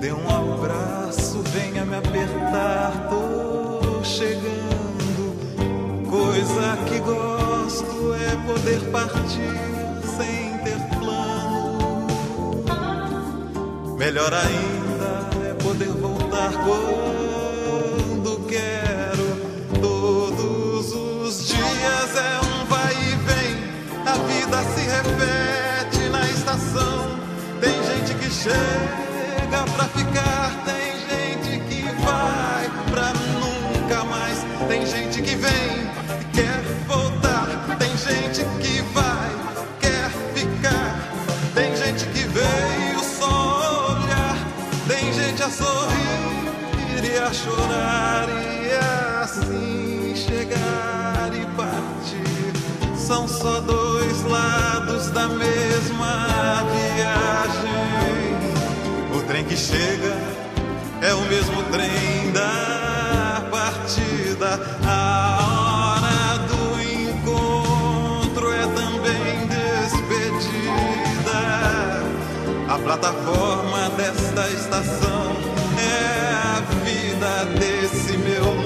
dê um abraço, venha me apertar. Tô chegando. Coisa que gosto é poder partir sem ter plano. Melhor ainda é poder voltar quando quero. Todos os dias é um vai e vem. A vida se repete na estação. Tem gente que chega pra ficar, tem gente que vai pra nunca mais. Tem gente que vem e quer voltar, tem gente que vai, quer ficar. Tem gente que veio só olhar, tem gente a sorrir e a chorar e assim chegar e partir. São só dois lados da mesma chega é o mesmo trem da partida. A hora do encontro é também despedida. A plataforma desta estação é a vida desse meu